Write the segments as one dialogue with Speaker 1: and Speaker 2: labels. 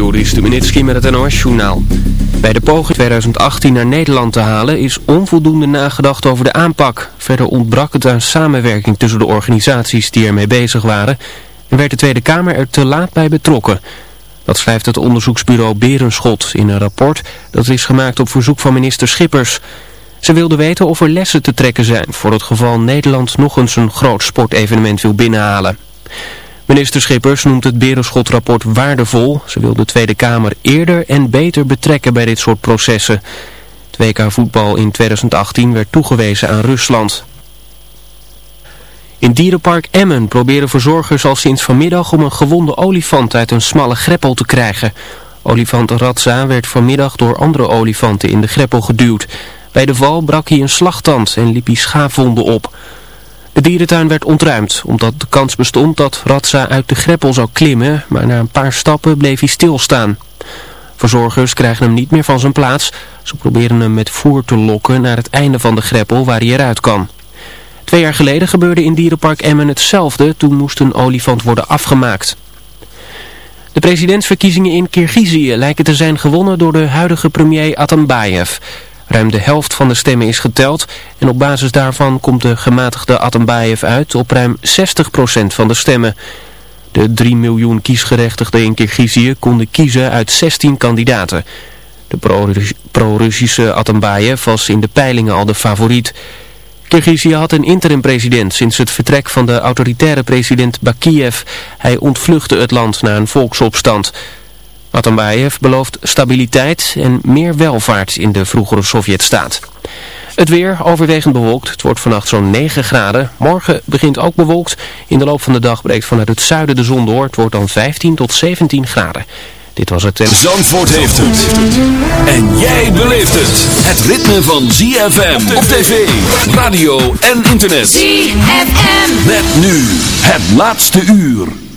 Speaker 1: Joris Stubenitski met het NOS-journaal. Bij de poging 2018 naar Nederland te halen is onvoldoende nagedacht over de aanpak. Verder ontbrak het aan samenwerking tussen de organisaties die ermee bezig waren... en werd de Tweede Kamer er te laat bij betrokken. Dat schrijft het onderzoeksbureau Berenschot in een rapport dat is gemaakt op verzoek van minister Schippers. Ze wilde weten of er lessen te trekken zijn voor het geval Nederland nog eens een groot sportevenement wil binnenhalen. Minister Schippers noemt het Berenschot-rapport waardevol. Ze wil de Tweede Kamer eerder en beter betrekken bij dit soort processen. Het WK voetbal in 2018 werd toegewezen aan Rusland. In dierenpark Emmen proberen verzorgers al sinds vanmiddag om een gewonde olifant uit een smalle greppel te krijgen. Olifant Ratza werd vanmiddag door andere olifanten in de greppel geduwd. Bij de val brak hij een slagtand en liep hij schaafwonden op. De dierentuin werd ontruimd, omdat de kans bestond dat Ratsa uit de greppel zou klimmen, maar na een paar stappen bleef hij stilstaan. Verzorgers krijgen hem niet meer van zijn plaats. Ze proberen hem met voer te lokken naar het einde van de greppel waar hij eruit kan. Twee jaar geleden gebeurde in dierenpark Emmen hetzelfde. Toen moest een olifant worden afgemaakt. De presidentsverkiezingen in Kirgizië lijken te zijn gewonnen door de huidige premier Atambayev. Ruim de helft van de stemmen is geteld en op basis daarvan komt de gematigde Atambayev uit op ruim 60% van de stemmen. De 3 miljoen kiesgerechtigden in Kirgizië konden kiezen uit 16 kandidaten. De pro-Russische Atambayev was in de peilingen al de favoriet. Kirgizië had een interim-president sinds het vertrek van de autoritaire president Bakiev. Hij ontvluchtte het land na een volksopstand. Atambayev belooft stabiliteit en meer welvaart in de vroegere Sovjetstaat. Het weer overwegend bewolkt. Het wordt vannacht zo'n 9 graden. Morgen begint ook bewolkt. In de loop van de dag breekt vanuit het zuiden de zon door. Het wordt dan 15 tot 17 graden. Dit was het...
Speaker 2: Zandvoort heeft het. En jij beleeft het. Het ritme van ZFM op tv, radio en internet.
Speaker 3: ZFM.
Speaker 2: Met nu het laatste uur.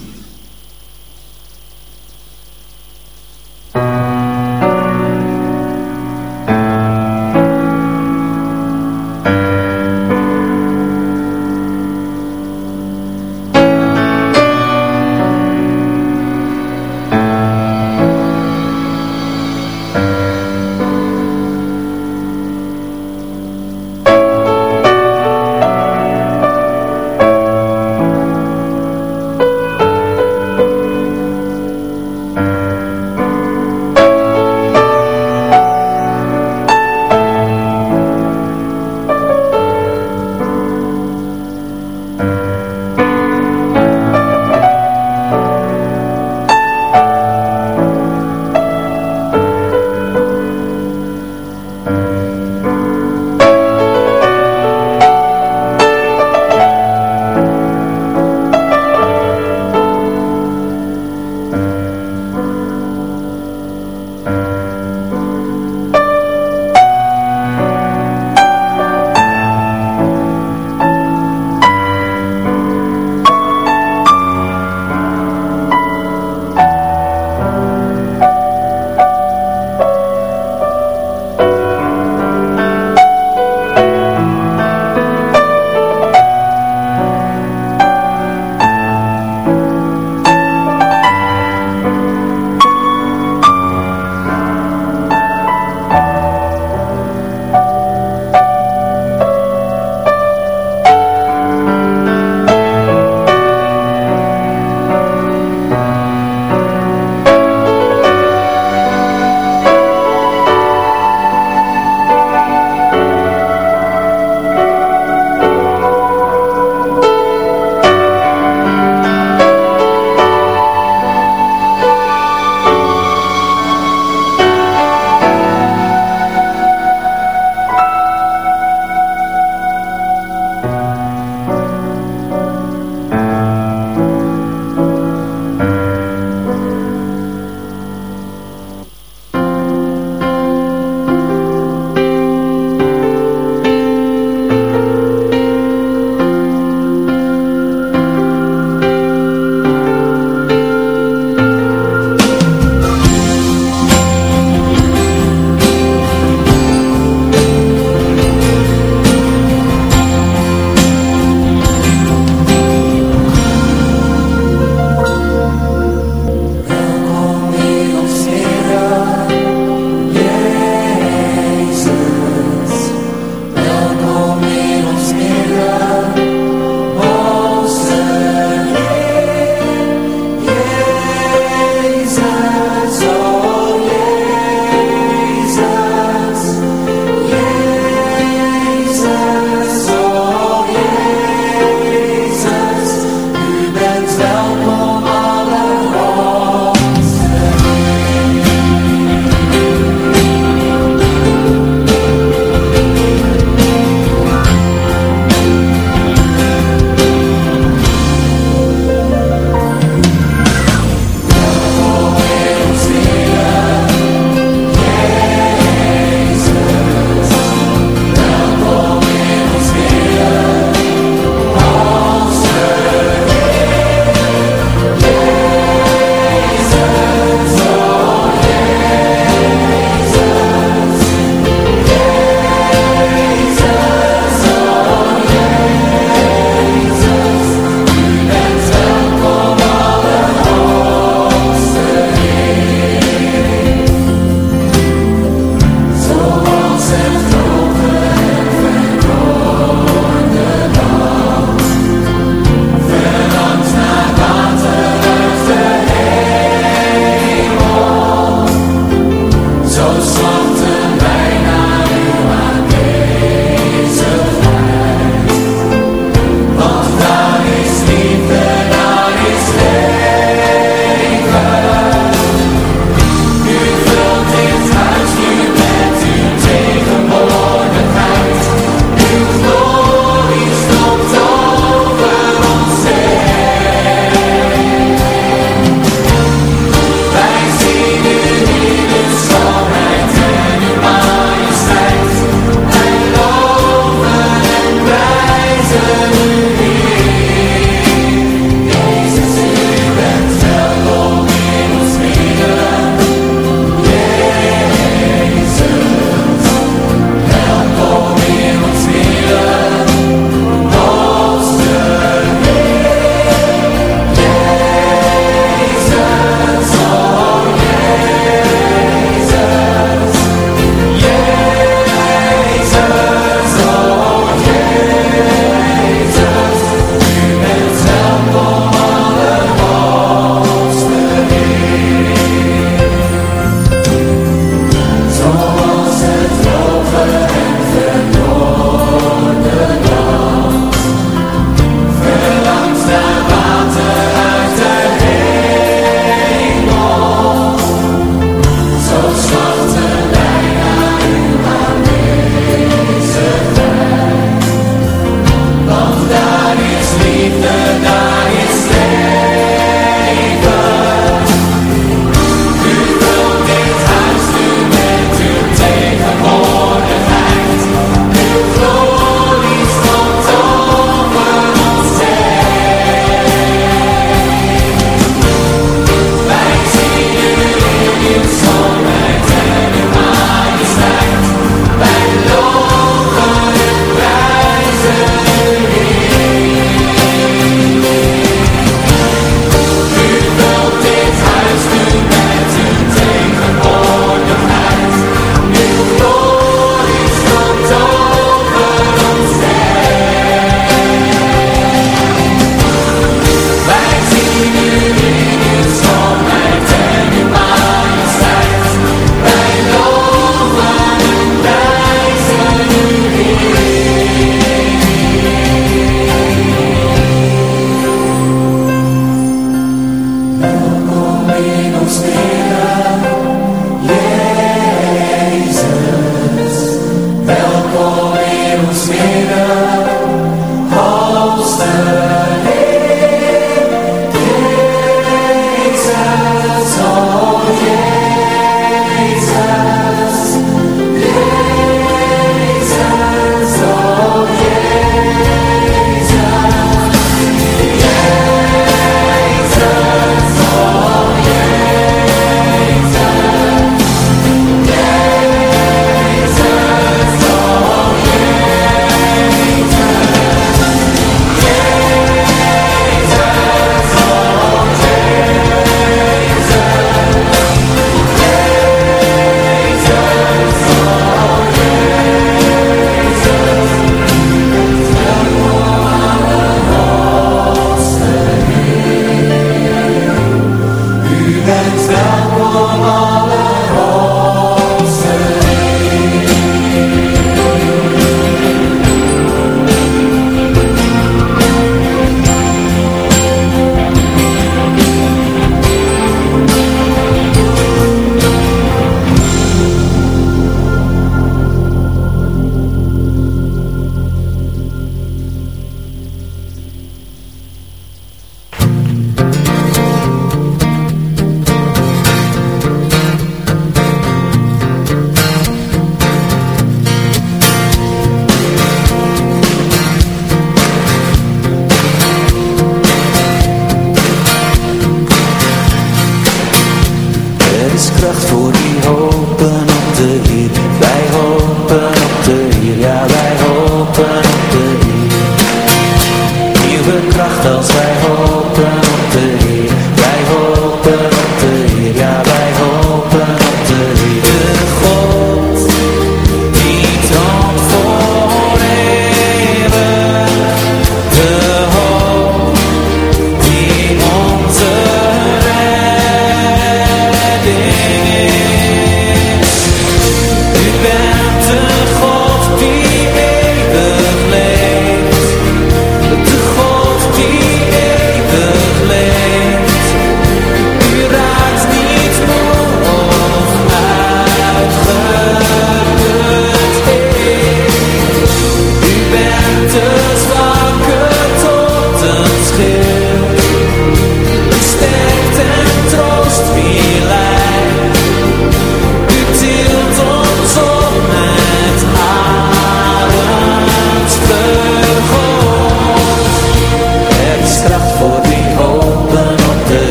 Speaker 3: Master.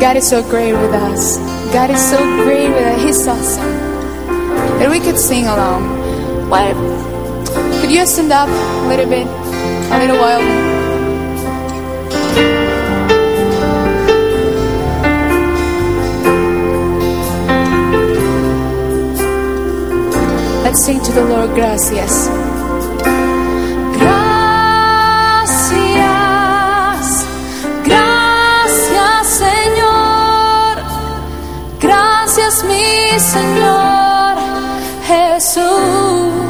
Speaker 3: God is so great with us. God is so great with us. He's awesome. And we could sing along. What? Could you stand up a little bit? A little while? Let's sing to the Lord, gracias.
Speaker 4: Señor Jesús.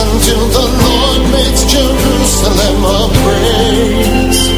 Speaker 5: until the Lord makes Jerusalem a praise.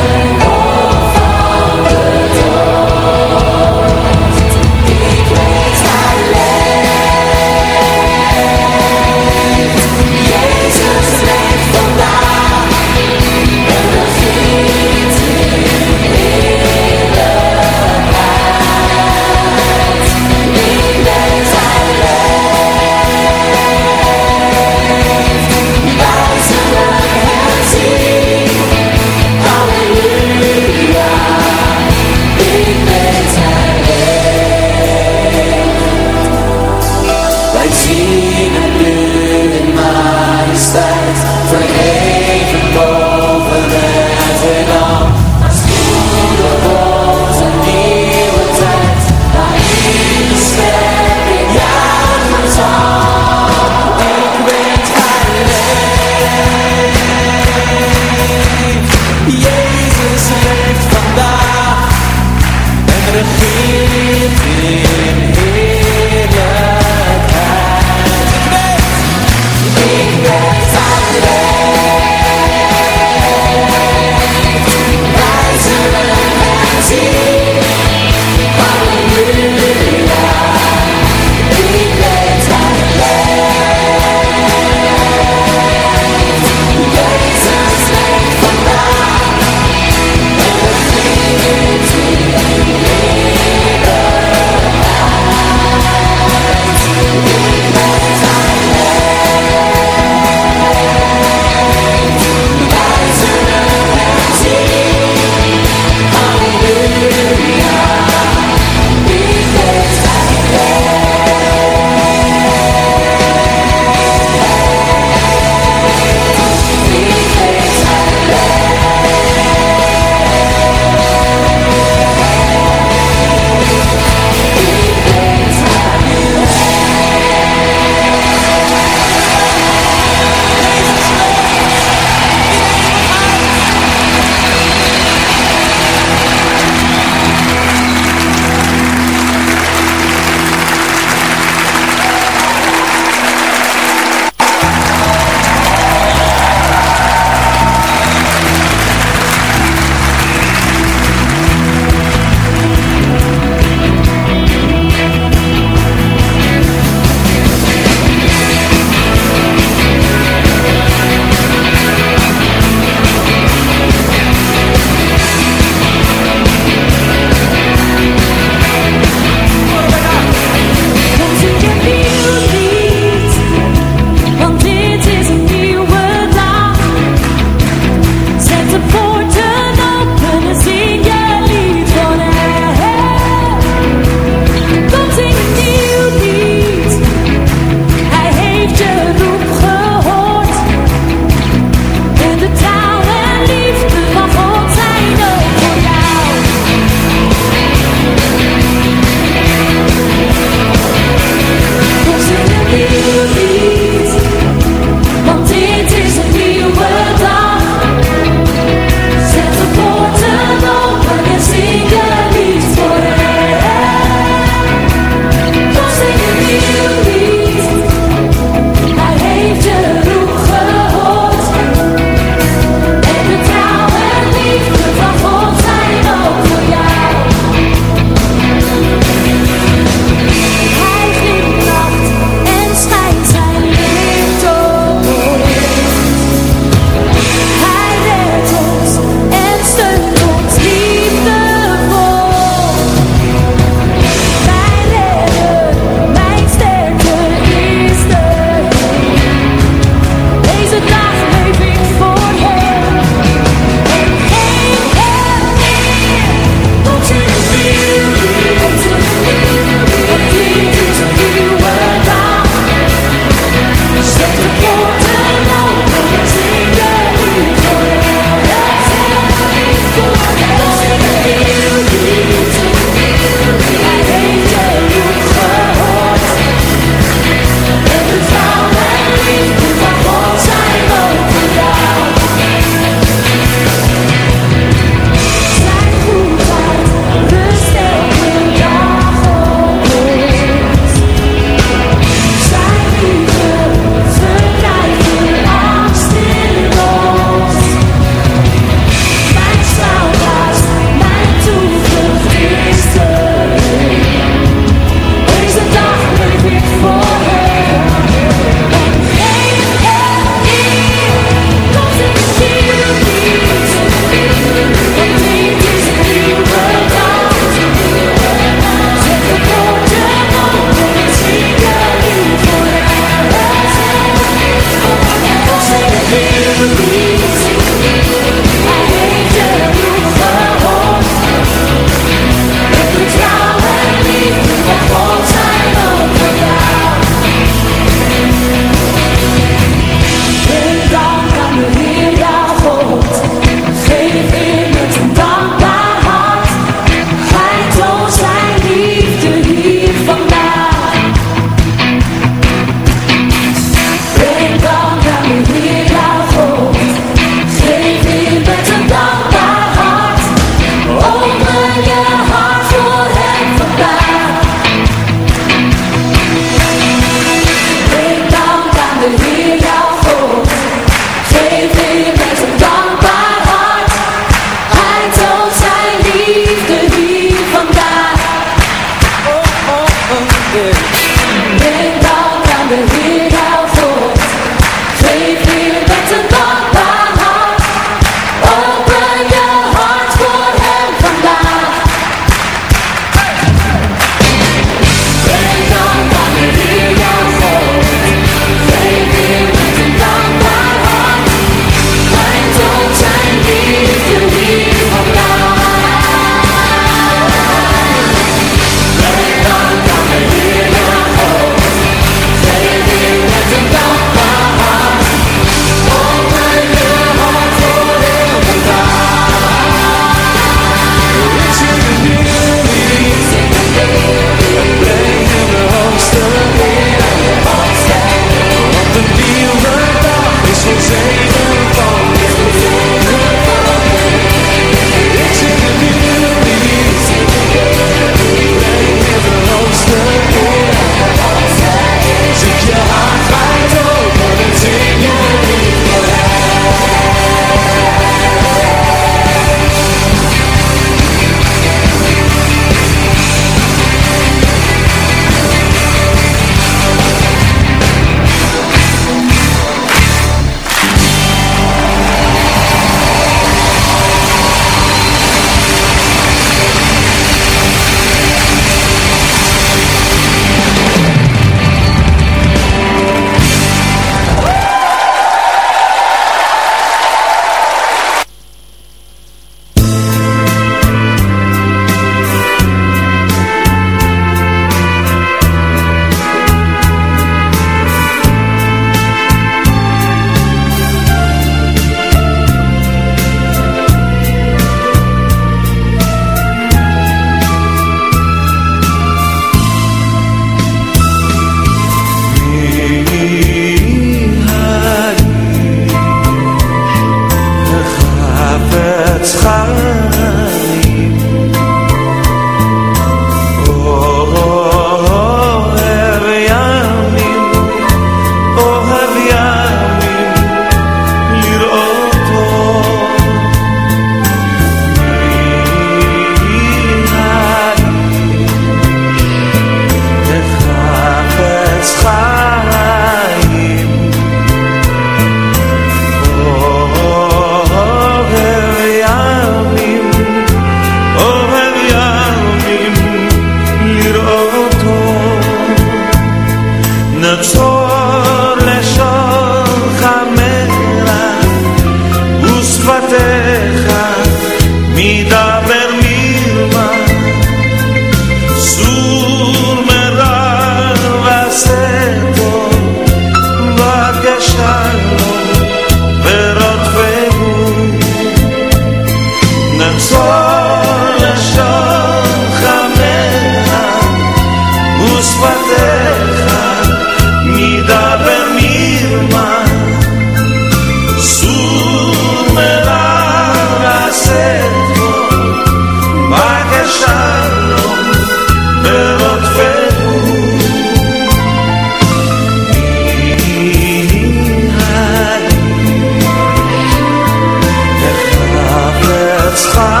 Speaker 6: strahlt.